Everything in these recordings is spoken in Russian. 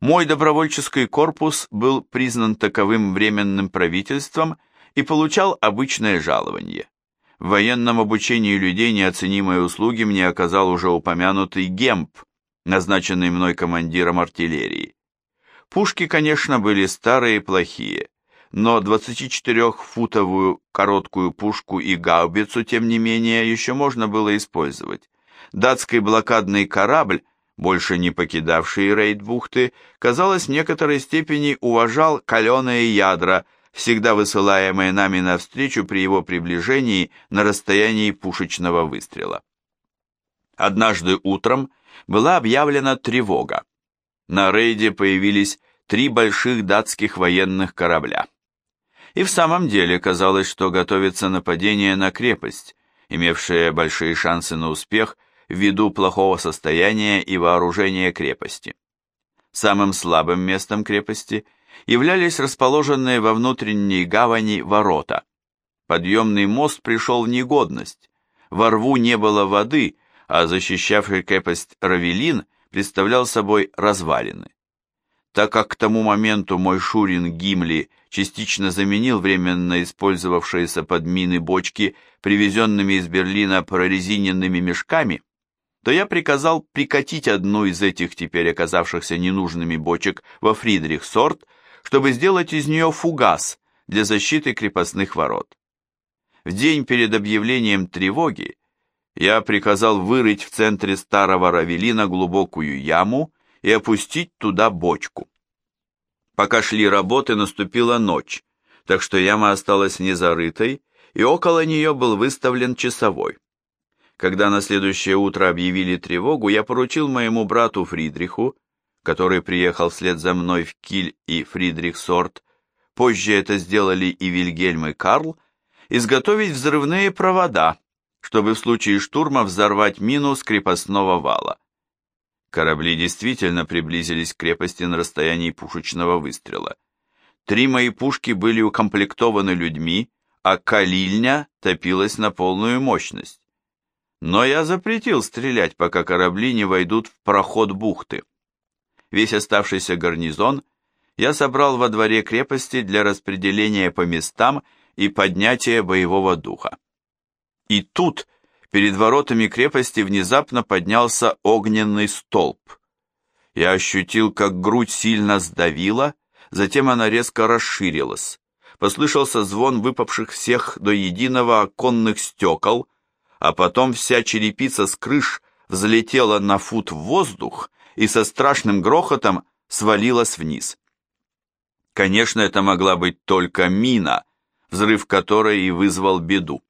Мой добровольческий корпус был признан таковым временным правительством и получал обычное жалование. В военном обучении людей неоценимые услуги мне оказал уже упомянутый Гемп, назначенный мной командиром артиллерии. Пушки, конечно, были старые и плохие, но 24-футовую короткую пушку и гаубицу, тем не менее, еще можно было использовать. Датский блокадный корабль, больше не покидавший рейд бухты, казалось, в некоторой степени уважал каленые ядра – всегда высылаемые нами навстречу при его приближении на расстоянии пушечного выстрела. Однажды утром была объявлена тревога. На рейде появились три больших датских военных корабля. И в самом деле казалось, что готовится нападение на крепость, имевшая большие шансы на успех ввиду плохого состояния и вооружения крепости. Самым слабым местом крепости – являлись расположенные во внутренней гавани ворота. Подъемный мост пришел в негодность. Во рву не было воды, а защищавший крепость Равелин представлял собой развалины. Так как к тому моменту мой Шурин Гимли частично заменил временно использовавшиеся под мины бочки привезенными из Берлина прорезиненными мешками, то я приказал прикатить одну из этих теперь оказавшихся ненужными бочек во Фридрихсорт чтобы сделать из нее фугас для защиты крепостных ворот. В день перед объявлением тревоги я приказал вырыть в центре старого равелина глубокую яму и опустить туда бочку. Пока шли работы, наступила ночь, так что яма осталась незарытой, и около нее был выставлен часовой. Когда на следующее утро объявили тревогу, я поручил моему брату Фридриху который приехал вслед за мной в Киль и Фридрих Сорт, позже это сделали и Вильгельм и Карл, изготовить взрывные провода, чтобы в случае штурма взорвать мину с крепостного вала. Корабли действительно приблизились к крепости на расстоянии пушечного выстрела. Три мои пушки были укомплектованы людьми, а калильня топилась на полную мощность. Но я запретил стрелять, пока корабли не войдут в проход бухты весь оставшийся гарнизон я собрал во дворе крепости для распределения по местам и поднятия боевого духа. И тут перед воротами крепости внезапно поднялся огненный столб. Я ощутил, как грудь сильно сдавила, затем она резко расширилась. Послышался звон выпавших всех до единого оконных стекол, а потом вся черепица с крыш взлетела на фут в воздух и со страшным грохотом свалилась вниз. Конечно, это могла быть только мина, взрыв которой и вызвал беду.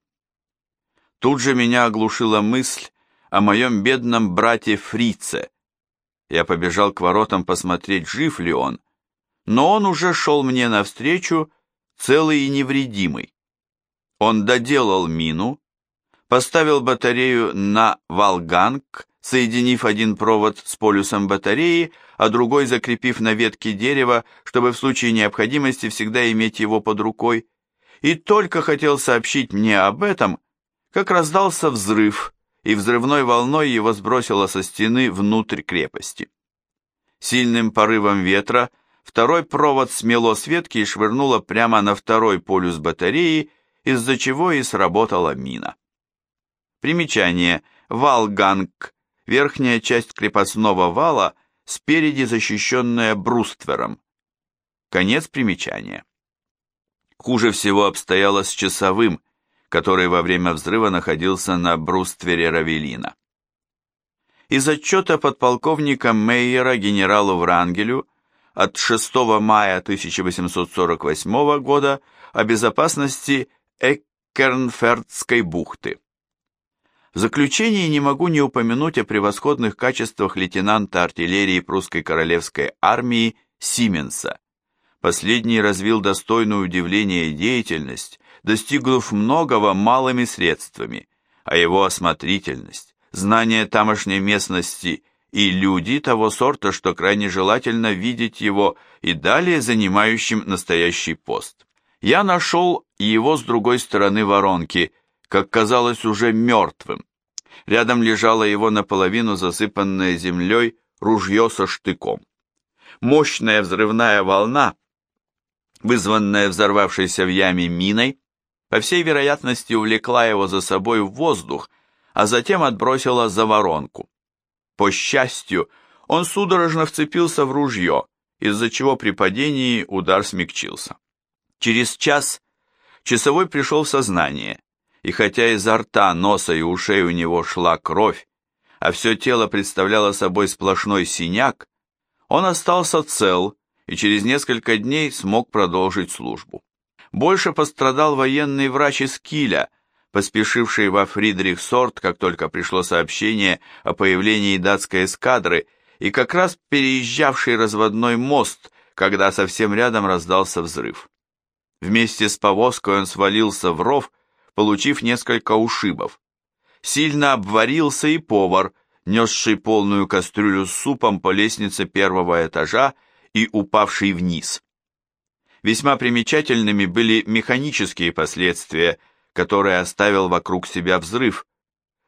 Тут же меня оглушила мысль о моем бедном брате Фрице. Я побежал к воротам посмотреть, жив ли он, но он уже шел мне навстречу, целый и невредимый. Он доделал мину, поставил батарею на Валганг соединив один провод с полюсом батареи, а другой закрепив на ветке дерева, чтобы в случае необходимости всегда иметь его под рукой, и только хотел сообщить мне об этом, как раздался взрыв, и взрывной волной его сбросило со стены внутрь крепости. Сильным порывом ветра второй провод смело с ветки и швырнуло прямо на второй полюс батареи, из-за чего и сработала мина. Примечание. Валганг верхняя часть крепостного вала спереди защищенная бруствером. Конец примечания. Хуже всего обстояло с часовым, который во время взрыва находился на бруствере Равелина. Из отчета подполковника Мейера генералу Врангелю от 6 мая 1848 года о безопасности Эккернфердской бухты. В заключение не могу не упомянуть о превосходных качествах лейтенанта артиллерии прусской королевской армии Сименса. Последний развил достойную удивления деятельность, достигнув многого малыми средствами, а его осмотрительность, знание тамошней местности и люди того сорта, что крайне желательно видеть его и далее занимающим настоящий пост. Я нашел его с другой стороны воронки – как казалось уже мертвым. Рядом лежало его наполовину засыпанное землей ружье со штыком. Мощная взрывная волна, вызванная взорвавшейся в яме миной, по всей вероятности увлекла его за собой в воздух, а затем отбросила за воронку. По счастью, он судорожно вцепился в ружье, из-за чего при падении удар смягчился. Через час часовой пришел в сознание, и хотя изо рта, носа и ушей у него шла кровь, а все тело представляло собой сплошной синяк, он остался цел и через несколько дней смог продолжить службу. Больше пострадал военный врач из Киля, поспешивший во Фридрихсорт, как только пришло сообщение о появлении датской эскадры, и как раз переезжавший разводной мост, когда совсем рядом раздался взрыв. Вместе с повозкой он свалился в ров, получив несколько ушибов. Сильно обварился и повар, несший полную кастрюлю с супом по лестнице первого этажа и упавший вниз. Весьма примечательными были механические последствия, которые оставил вокруг себя взрыв,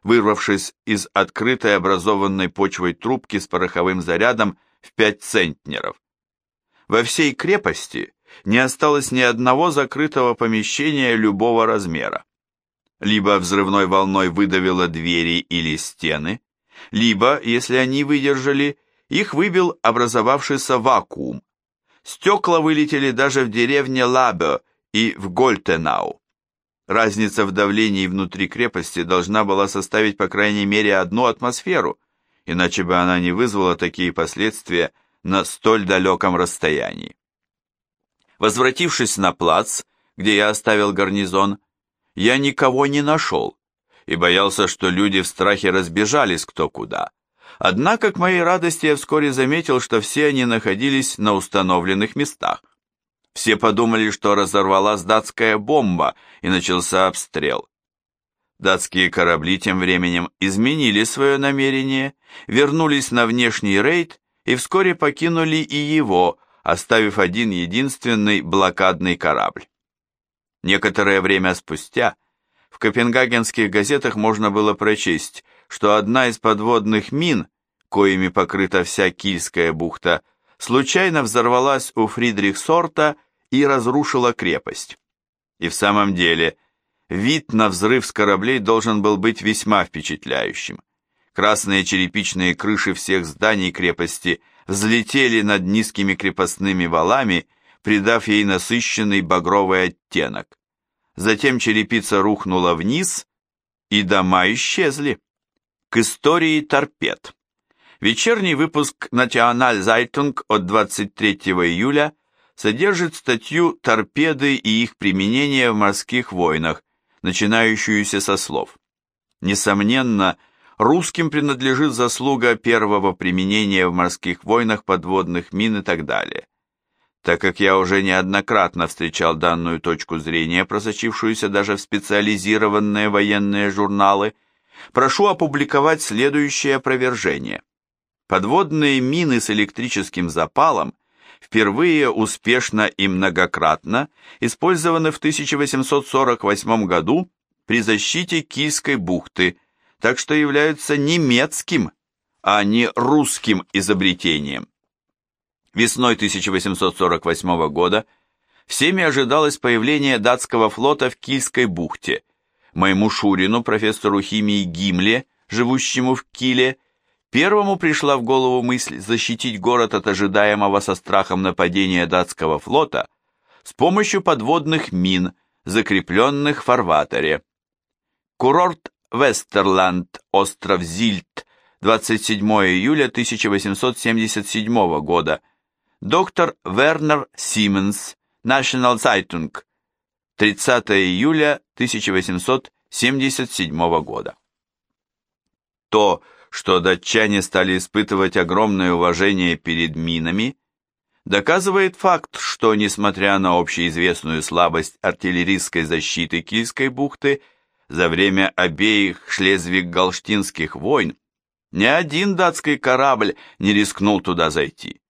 вырвавшись из открытой образованной почвой трубки с пороховым зарядом в 5 центнеров. Во всей крепости не осталось ни одного закрытого помещения любого размера. Либо взрывной волной выдавило двери или стены, либо, если они выдержали, их выбил образовавшийся вакуум. Стекла вылетели даже в деревне Лабе и в Гольтенау. Разница в давлении внутри крепости должна была составить по крайней мере одну атмосферу, иначе бы она не вызвала такие последствия на столь далеком расстоянии. Возвратившись на плац, где я оставил гарнизон, я никого не нашел и боялся, что люди в страхе разбежались кто куда. Однако, к моей радости, я вскоре заметил, что все они находились на установленных местах. Все подумали, что разорвалась датская бомба, и начался обстрел. Датские корабли тем временем изменили свое намерение, вернулись на внешний рейд и вскоре покинули и его, оставив один единственный блокадный корабль. Некоторое время спустя в копенгагенских газетах можно было прочесть, что одна из подводных мин, коими покрыта вся Кильская бухта, случайно взорвалась у Фридрихсорта и разрушила крепость. И в самом деле, вид на взрыв с кораблей должен был быть весьма впечатляющим. Красные черепичные крыши всех зданий крепости взлетели над низкими крепостными валами, придав ей насыщенный багровый оттенок. Затем черепица рухнула вниз, и дома исчезли. К истории торпед. Вечерний выпуск National Zeitung от 23 июля содержит статью «Торпеды и их применение в морских войнах», начинающуюся со слов. Несомненно, русским принадлежит заслуга первого применения в морских войнах подводных мин и так далее. Так как я уже неоднократно встречал данную точку зрения, просочившуюся даже в специализированные военные журналы, прошу опубликовать следующее опровержение. Подводные мины с электрическим запалом – впервые успешно и многократно использованы в 1848 году при защите Кильской бухты, так что являются немецким, а не русским изобретением. Весной 1848 года всеми ожидалось появление датского флота в Кильской бухте. Моему Шурину, профессору химии Гимле, живущему в Киле, Первому пришла в голову мысль защитить город от ожидаемого со страхом нападения датского флота с помощью подводных мин, закрепленных в фарватере. Курорт Вестерланд, остров Зильт, 27 июля 1877 года. Доктор Вернер Сименс, National Zeitung, 30 июля 1877 года. То, что датчане стали испытывать огромное уважение перед минами, доказывает факт, что, несмотря на общеизвестную слабость артиллерийской защиты Кильской бухты, за время обеих шлезвиг-галштинских войн ни один датский корабль не рискнул туда зайти.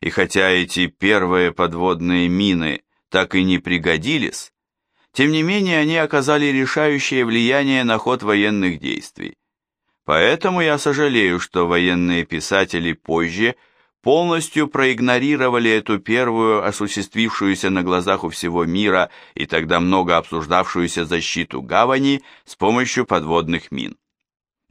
И хотя эти первые подводные мины так и не пригодились, тем не менее они оказали решающее влияние на ход военных действий. Поэтому я сожалею, что военные писатели позже полностью проигнорировали эту первую, осуществившуюся на глазах у всего мира и тогда много обсуждавшуюся защиту гавани с помощью подводных мин.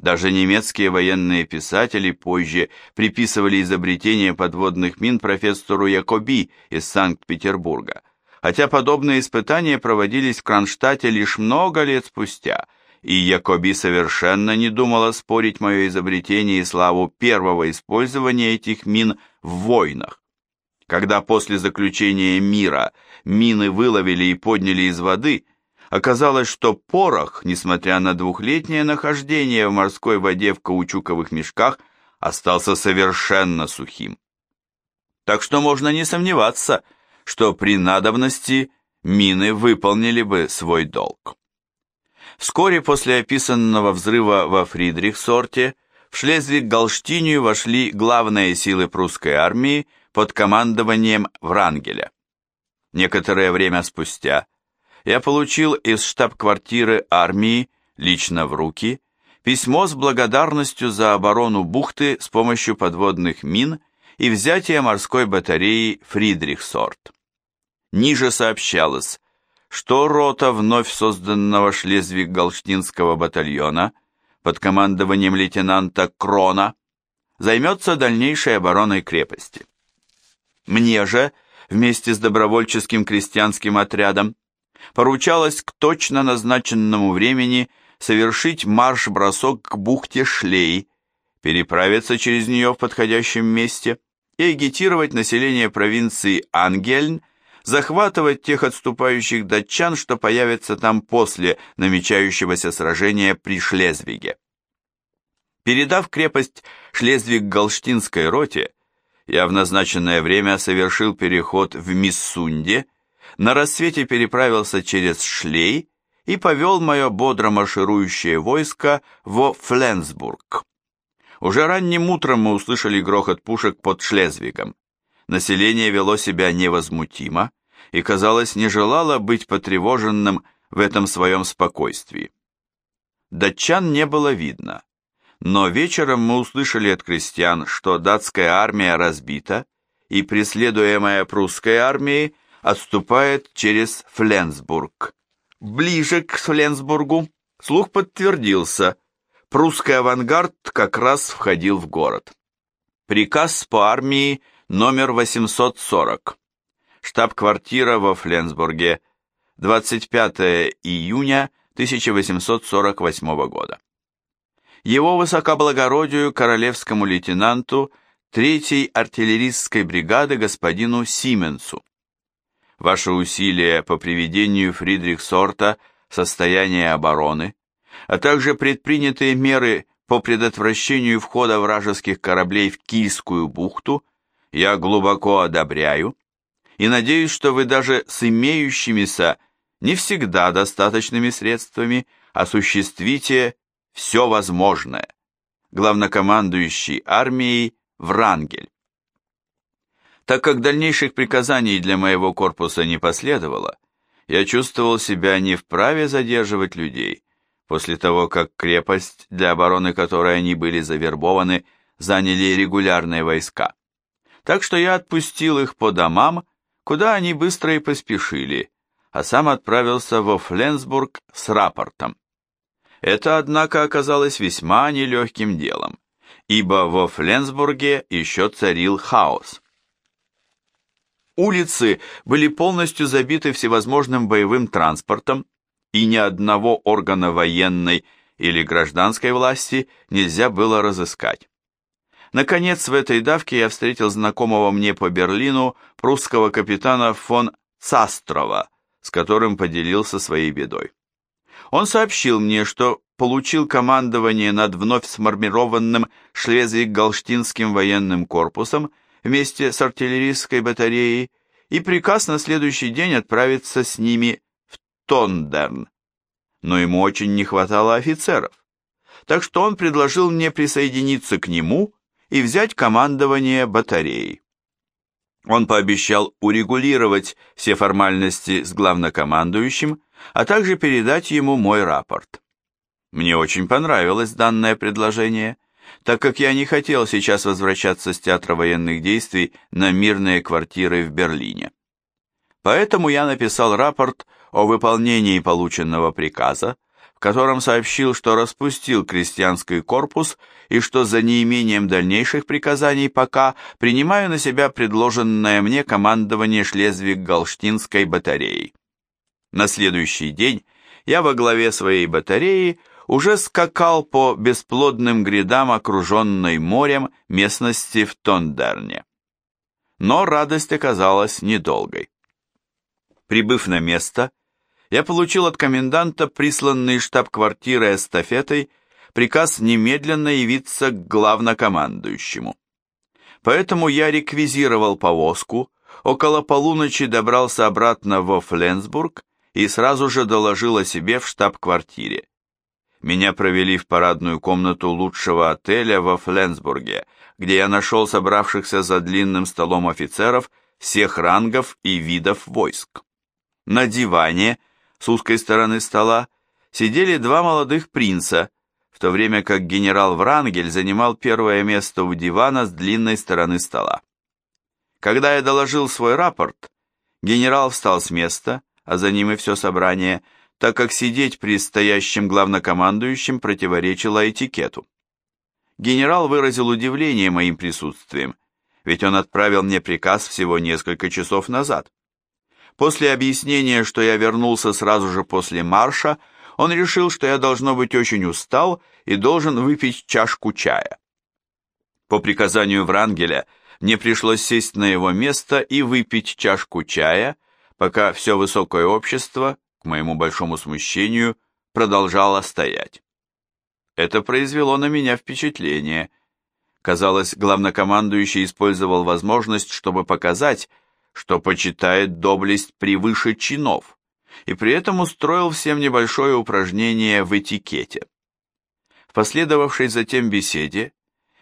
Даже немецкие военные писатели позже приписывали изобретение подводных мин профессору Якоби из Санкт-Петербурга, хотя подобные испытания проводились в Кронштадте лишь много лет спустя, и Якоби совершенно не думала спорить мое изобретение и славу первого использования этих мин в войнах. Когда после заключения мира мины выловили и подняли из воды – Оказалось, что порох, несмотря на двухлетнее нахождение в морской воде в каучуковых мешках, остался совершенно сухим. Так что можно не сомневаться, что при надобности мины выполнили бы свой долг. Вскоре после описанного взрыва во Фридрихсорте в Шлезвиг-Галштинию вошли главные силы прусской армии под командованием Врангеля. Некоторое время спустя я получил из штаб-квартиры армии лично в руки письмо с благодарностью за оборону бухты с помощью подводных мин и взятие морской батареи Фридрихсорт. Ниже сообщалось, что рота вновь созданного Шлезвиг-Галштинского батальона под командованием лейтенанта Крона займется дальнейшей обороной крепости. Мне же, вместе с добровольческим крестьянским отрядом, поручалось к точно назначенному времени совершить марш-бросок к бухте Шлей, переправиться через нее в подходящем месте и агитировать население провинции Ангельн, захватывать тех отступающих датчан, что появятся там после намечающегося сражения при Шлезвиге. Передав крепость Шлезвиг-Галштинской роте, я в назначенное время совершил переход в Миссунде на рассвете переправился через Шлей и повел мое бодро марширующее войско во Фленсбург. Уже ранним утром мы услышали грохот пушек под Шлезвигом. Население вело себя невозмутимо и, казалось, не желало быть потревоженным в этом своем спокойствии. Датчан не было видно, но вечером мы услышали от крестьян, что датская армия разбита, и преследуемая прусской армией отступает через Фленсбург. Ближе к Фленсбургу слух подтвердился. Прусский авангард как раз входил в город. Приказ по армии номер 840. Штаб-квартира во Фленсбурге. 25 июня 1848 года. Его высокоблагородию королевскому лейтенанту 3-й артиллерийской бригады господину Сименсу. Ваши усилия по приведению Фридрихсорта в состояние обороны, а также предпринятые меры по предотвращению входа вражеских кораблей в Кильскую бухту я глубоко одобряю и надеюсь, что вы даже с имеющимися не всегда достаточными средствами осуществите все возможное. Главнокомандующий армией Врангель. Так как дальнейших приказаний для моего корпуса не последовало, я чувствовал себя не вправе задерживать людей, после того, как крепость, для обороны которой они были завербованы, заняли регулярные войска. Так что я отпустил их по домам, куда они быстро и поспешили, а сам отправился во Фленсбург с рапортом. Это, однако, оказалось весьма нелегким делом, ибо во Фленсбурге еще царил хаос. Улицы были полностью забиты всевозможным боевым транспортом, и ни одного органа военной или гражданской власти нельзя было разыскать. Наконец, в этой давке я встретил знакомого мне по Берлину прусского капитана фон Цастрова, с которым поделился своей бедой. Он сообщил мне, что получил командование над вновь сформированным Шлезвиг-Галштинским военным корпусом вместе с артиллерийской батареей и приказ на следующий день отправиться с ними в Тондерн. Но ему очень не хватало офицеров, так что он предложил мне присоединиться к нему и взять командование батареей. Он пообещал урегулировать все формальности с главнокомандующим, а также передать ему мой рапорт. Мне очень понравилось данное предложение – так как я не хотел сейчас возвращаться с театра военных действий на мирные квартиры в Берлине. Поэтому я написал рапорт о выполнении полученного приказа, в котором сообщил, что распустил крестьянский корпус и что за неимением дальнейших приказаний пока принимаю на себя предложенное мне командование Шлезвиг-Галштинской батареей. На следующий день я во главе своей батареи уже скакал по бесплодным грядам, окруженной морем местности в Тондерне. Но радость оказалась недолгой. Прибыв на место, я получил от коменданта, присланный штаб-квартиры эстафетой, приказ немедленно явиться к главнокомандующему. Поэтому я реквизировал повозку, около полуночи добрался обратно во Фленсбург и сразу же доложил о себе в штаб-квартире. Меня провели в парадную комнату лучшего отеля во Фленсбурге, где я нашел собравшихся за длинным столом офицеров всех рангов и видов войск. На диване с узкой стороны стола сидели два молодых принца, в то время как генерал Врангель занимал первое место у дивана с длинной стороны стола. Когда я доложил свой рапорт, генерал встал с места, а за ним и все собрание – так как сидеть при стоящем главнокомандующем противоречило этикету. Генерал выразил удивление моим присутствием, ведь он отправил мне приказ всего несколько часов назад. После объяснения, что я вернулся сразу же после марша, он решил, что я должно быть очень устал и должен выпить чашку чая. По приказанию Врангеля мне пришлось сесть на его место и выпить чашку чая, пока все высокое общество, к моему большому смущению, продолжала стоять. Это произвело на меня впечатление. Казалось, главнокомандующий использовал возможность, чтобы показать, что почитает доблесть превыше чинов, и при этом устроил всем небольшое упражнение в этикете. В последовавшей затем беседе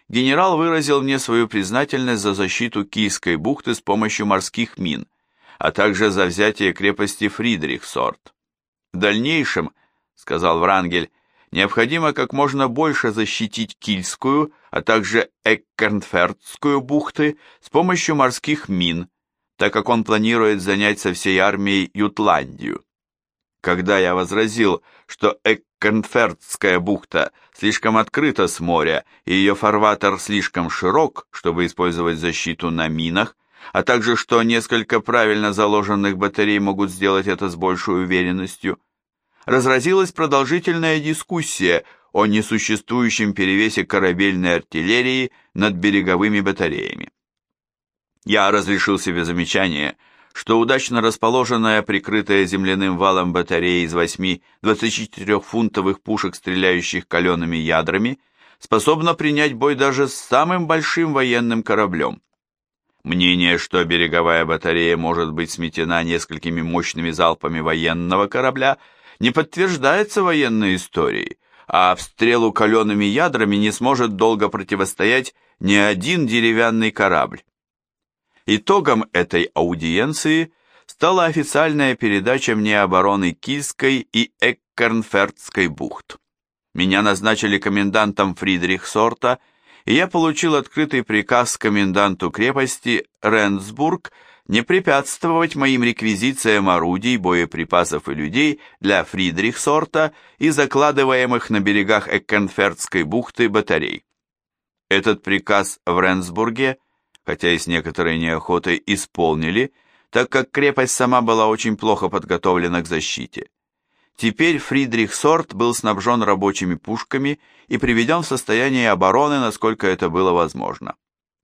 генерал выразил мне свою признательность за защиту Кийской бухты с помощью морских мин – а также за взятие крепости Фридрихсорт. В дальнейшем, сказал Врангель, необходимо как можно больше защитить Кильскую, а также Эккернфердскую бухты с помощью морских мин, так как он планирует занять со всей армией Ютландию. Когда я возразил, что Эккенфердская бухта слишком открыта с моря и ее фарватер слишком широк, чтобы использовать защиту на минах, а также что несколько правильно заложенных батарей могут сделать это с большей уверенностью, разразилась продолжительная дискуссия о несуществующем перевесе корабельной артиллерии над береговыми батареями. Я разрешил себе замечание, что удачно расположенная, прикрытая земляным валом батарея из восьми 24-фунтовых пушек, стреляющих калеными ядрами, способна принять бой даже с самым большим военным кораблем. Мнение, что береговая батарея может быть сметена несколькими мощными залпами военного корабля, не подтверждается военной историей, а обстрелу калеными ядрами не сможет долго противостоять ни один деревянный корабль. Итогом этой аудиенции стала официальная передача мне обороны Кильской и Эккернфердской бухт. Меня назначили комендантом Фридрихсорта и я получил открытый приказ коменданту крепости Ренсбург не препятствовать моим реквизициям орудий, боеприпасов и людей для Фридрихсорта и закладываемых на берегах Эккенфердской бухты батарей. Этот приказ в Ренсбурге, хотя и с некоторой неохотой, исполнили, так как крепость сама была очень плохо подготовлена к защите. Теперь Фридрих Сорт был снабжен рабочими пушками и приведен в состояние обороны, насколько это было возможно.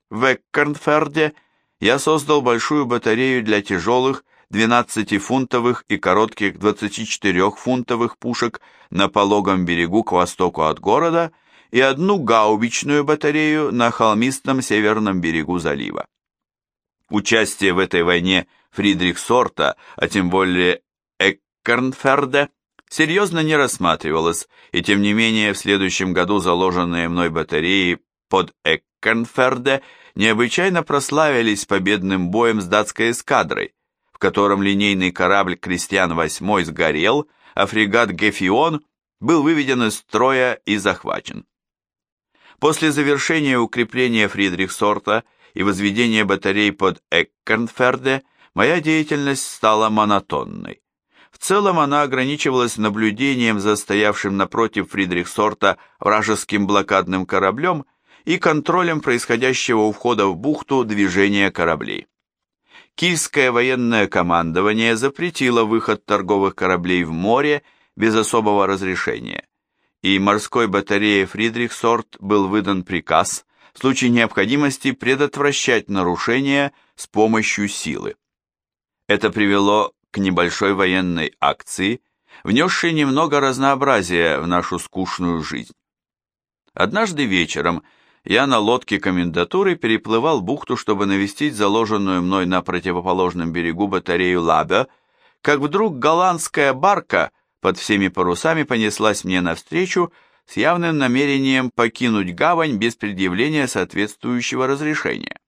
В Эккернферде я создал большую батарею для тяжелых 12-фунтовых и коротких 24-фунтовых пушек на пологом берегу к востоку от города и одну гаубичную батарею на холмистом северном берегу залива. Участие в этой войне Фридрих Сорта, а тем более Эккернферде, серьезно не рассматривалось, и тем не менее в следующем году заложенные мной батареи под Эккенферде необычайно прославились победным боем с датской эскадрой, в котором линейный корабль «Крестьян VIII» сгорел, а фрегат «Гефион» был выведен из строя и захвачен. После завершения укрепления Фридрихсорта и возведения батарей под Эккернферде моя деятельность стала монотонной. В целом она ограничивалась наблюдением за стоявшим напротив Фридрихсорта вражеским блокадным кораблем и контролем происходящего у входа в бухту движения кораблей. Кильское военное командование запретило выход торговых кораблей в море без особого разрешения, и морской батарее Фридрихсорт был выдан приказ в случае необходимости предотвращать нарушения с помощью силы. Это привело небольшой военной акции, внесшей немного разнообразия в нашу скучную жизнь. Однажды вечером я на лодке комендатуры переплывал бухту, чтобы навестить заложенную мной на противоположном берегу батарею Лабе, как вдруг голландская барка под всеми парусами понеслась мне навстречу с явным намерением покинуть гавань без предъявления соответствующего разрешения.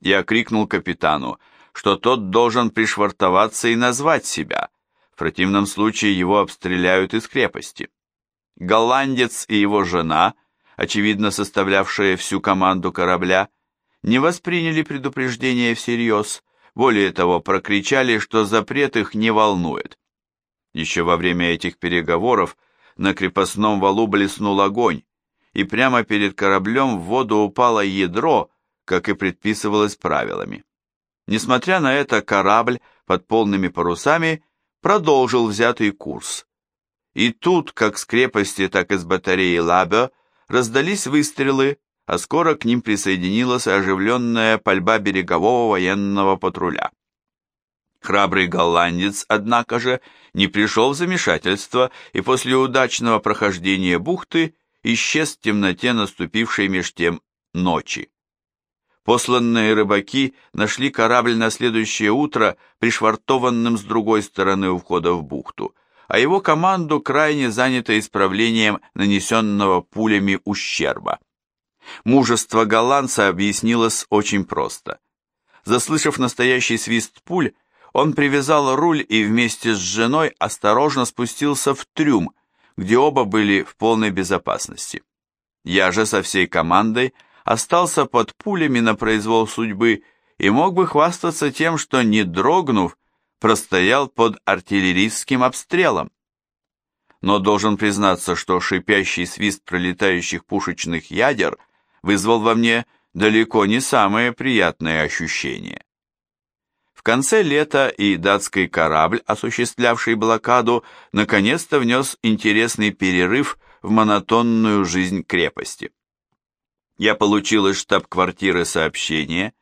Я крикнул капитану, что тот должен пришвартоваться и назвать себя, в противном случае его обстреляют из крепости. Голландец и его жена – очевидно составлявшие всю команду корабля, не восприняли предупреждение всерьез, более того, прокричали, что запрет их не волнует. Еще во время этих переговоров на крепостном валу блеснул огонь, и прямо перед кораблем в воду упало ядро, как и предписывалось правилами. Несмотря на это, корабль под полными парусами продолжил взятый курс. И тут, как с крепости, так и с батареи Лабе, раздались выстрелы, а скоро к ним присоединилась оживленная пальба берегового военного патруля. Храбрый голландец, однако же, не пришел в замешательство и после удачного прохождения бухты исчез в темноте наступившей меж тем ночи. Посланные рыбаки нашли корабль на следующее утро пришвартованным с другой стороны у входа в бухту – а его команду крайне занято исправлением нанесенного пулями ущерба. Мужество голландца объяснилось очень просто. Заслышав настоящий свист пуль, он привязал руль и вместе с женой осторожно спустился в трюм, где оба были в полной безопасности. Я же со всей командой остался под пулями на произвол судьбы и мог бы хвастаться тем, что, не дрогнув, простоял под артиллерийским обстрелом. Но должен признаться, что шипящий свист пролетающих пушечных ядер вызвал во мне далеко не самые приятные ощущения. В конце лета и датский корабль, осуществлявший блокаду, наконец-то внес интересный перерыв в монотонную жизнь крепости. Я получил из штаб-квартиры сообщение,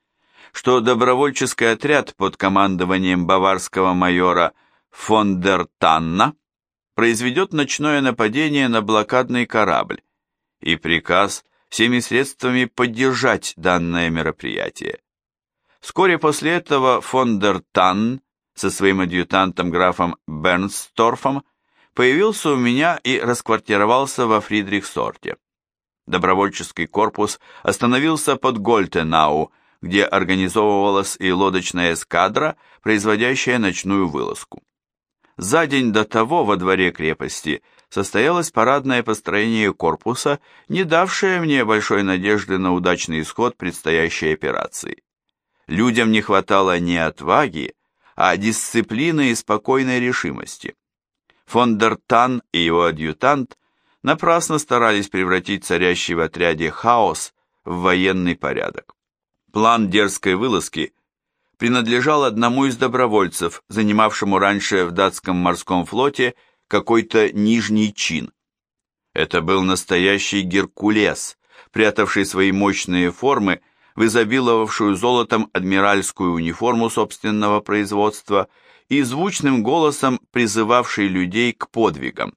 что добровольческий отряд под командованием баварского майора фон дер Танна произведет ночное нападение на блокадный корабль и приказ всеми средствами поддержать данное мероприятие. Вскоре после этого фон дер Танн со своим адъютантом графом Бернсторфом появился у меня и расквартировался во Фридрихсорте. Добровольческий корпус остановился под Гольтенау, где организовывалась и лодочная эскадра, производящая ночную вылазку. За день до того во дворе крепости состоялось парадное построение корпуса, не давшее мне большой надежды на удачный исход предстоящей операции. Людям не хватало не отваги, а дисциплины и спокойной решимости. Фон дер Тан и его адъютант напрасно старались превратить царящий в отряде хаос в военный порядок. План дерзкой вылазки принадлежал одному из добровольцев, занимавшему раньше в датском морском флоте какой-то нижний чин. Это был настоящий Геркулес, прятавший свои мощные формы в изобиловавшую золотом адмиральскую униформу собственного производства и звучным голосом призывавший людей к подвигам.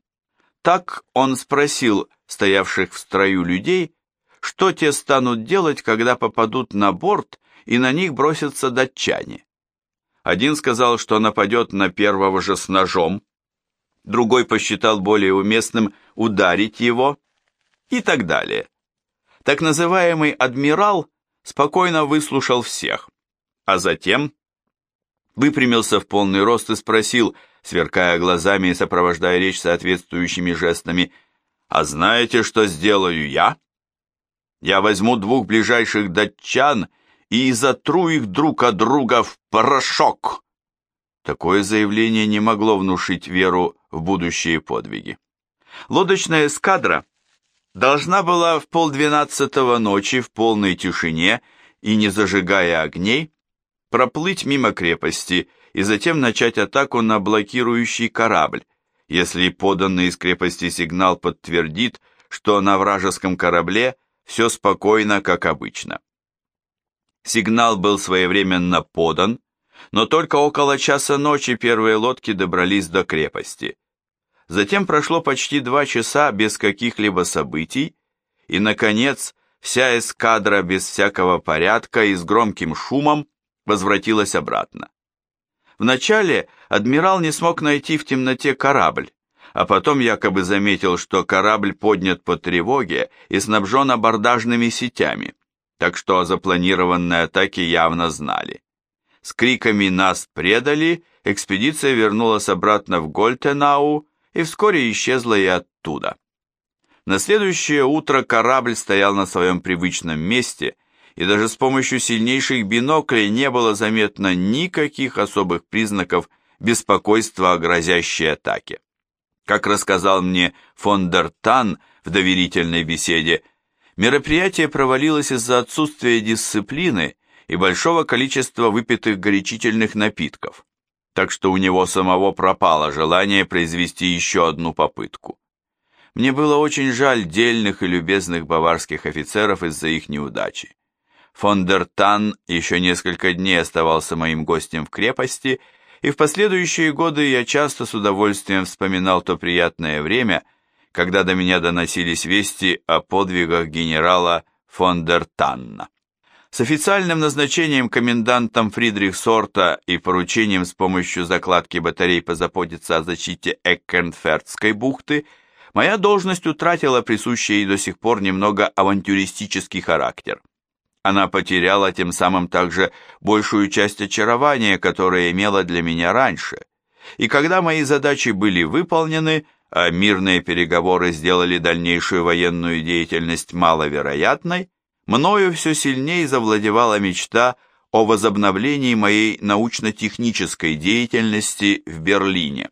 Так он спросил стоявших в строю людей, что те станут делать, когда попадут на борт и на них бросятся датчане. Один сказал, что нападет на первого же с ножом, другой посчитал более уместным ударить его и так далее. Так называемый адмирал спокойно выслушал всех, а затем выпрямился в полный рост и спросил, сверкая глазами и сопровождая речь соответствующими жестами, «А знаете, что сделаю я?» Я возьму двух ближайших датчан и затру их друг от друга в порошок. Такое заявление не могло внушить веру в будущие подвиги. Лодочная эскадра должна была в полдвенадцатого ночи в полной тишине и не зажигая огней проплыть мимо крепости и затем начать атаку на блокирующий корабль, если поданный из крепости сигнал подтвердит, что на вражеском корабле все спокойно, как обычно. Сигнал был своевременно подан, но только около часа ночи первые лодки добрались до крепости. Затем прошло почти два часа без каких-либо событий, и, наконец, вся эскадра без всякого порядка и с громким шумом возвратилась обратно. Вначале адмирал не смог найти в темноте корабль, а потом якобы заметил, что корабль поднят по тревоге и снабжен абордажными сетями, так что о запланированной атаке явно знали. С криками «Нас предали!» экспедиция вернулась обратно в Гольтенау и вскоре исчезла и оттуда. На следующее утро корабль стоял на своем привычном месте, и даже с помощью сильнейших биноклей не было заметно никаких особых признаков беспокойства о грозящей атаке. Как рассказал мне фон дер Тан в доверительной беседе, мероприятие провалилось из-за отсутствия дисциплины и большого количества выпитых горячительных напитков, так что у него самого пропало желание произвести еще одну попытку. Мне было очень жаль дельных и любезных баварских офицеров из-за их неудачи. Фон дер Тан еще несколько дней оставался моим гостем в крепости, и в последующие годы я часто с удовольствием вспоминал то приятное время, когда до меня доносились вести о подвигах генерала фон. С официальным назначением комендантом Фридрих Сорта и поручением с помощью закладки батарей позаботиться о защите Эккернфердской бухты, моя должность утратила присущий ей до сих пор немного авантюристический характер. Она потеряла тем самым также большую часть очарования, которое имела для меня раньше. И когда мои задачи были выполнены, а мирные переговоры сделали дальнейшую военную деятельность маловероятной, мною все сильнее завладевала мечта о возобновлении моей научно-технической деятельности в Берлине.